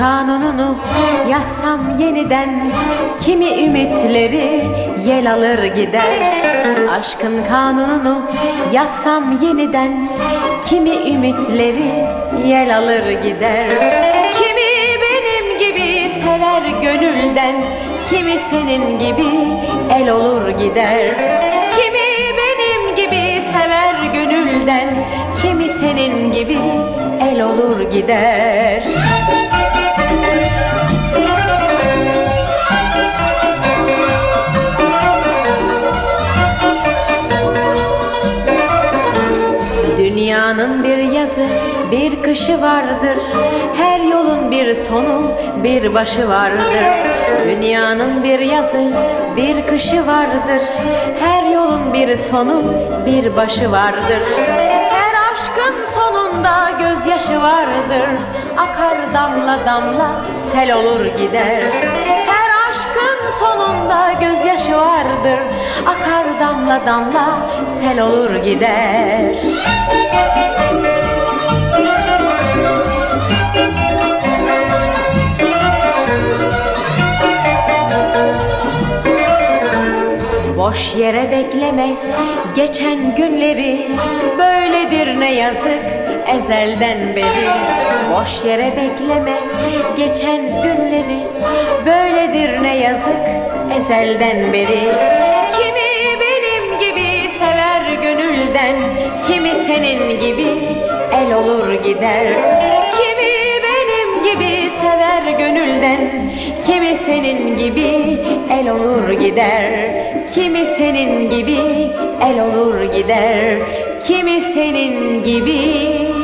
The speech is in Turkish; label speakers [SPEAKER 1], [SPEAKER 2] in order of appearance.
[SPEAKER 1] kanunu yazsam yeniden Kimi ümitleri yel alır gider. Aşkın kanununu yazsam yeniden Kimi ümitleri yel alır gider. Kimi benim gibi sever gönülden Kimi senin gibi el olur gider. Kimi benim gibi sever gönülden Kimi senin gibi el olur gider Dünyanın bir yazı, bir kışı vardır. Her yolun bir sonu, bir başı vardır. Dünyanın bir yazı, bir kışı vardır. Her yolun bir sonu, bir başı vardır. Her aşkın sonunda gözyaşı vardır. Akar damla damla, sel olur gider. Her aşkın sonunda gözyaşı vardır. Akar damla damla, sel olur gider. Boş yere bekleme geçen günleri Böyledir ne yazık ezelden beri. Boş yere bekleme geçen günleri Böyledir ne yazık ezelden beri. Kimi benim gibi sever gönülden Kimi senin gibi el olur gider. Kimi benim gibi sever gönülden Kimi senin gibi el olur gider Kimi senin gibi el olur gider Kimi senin gibi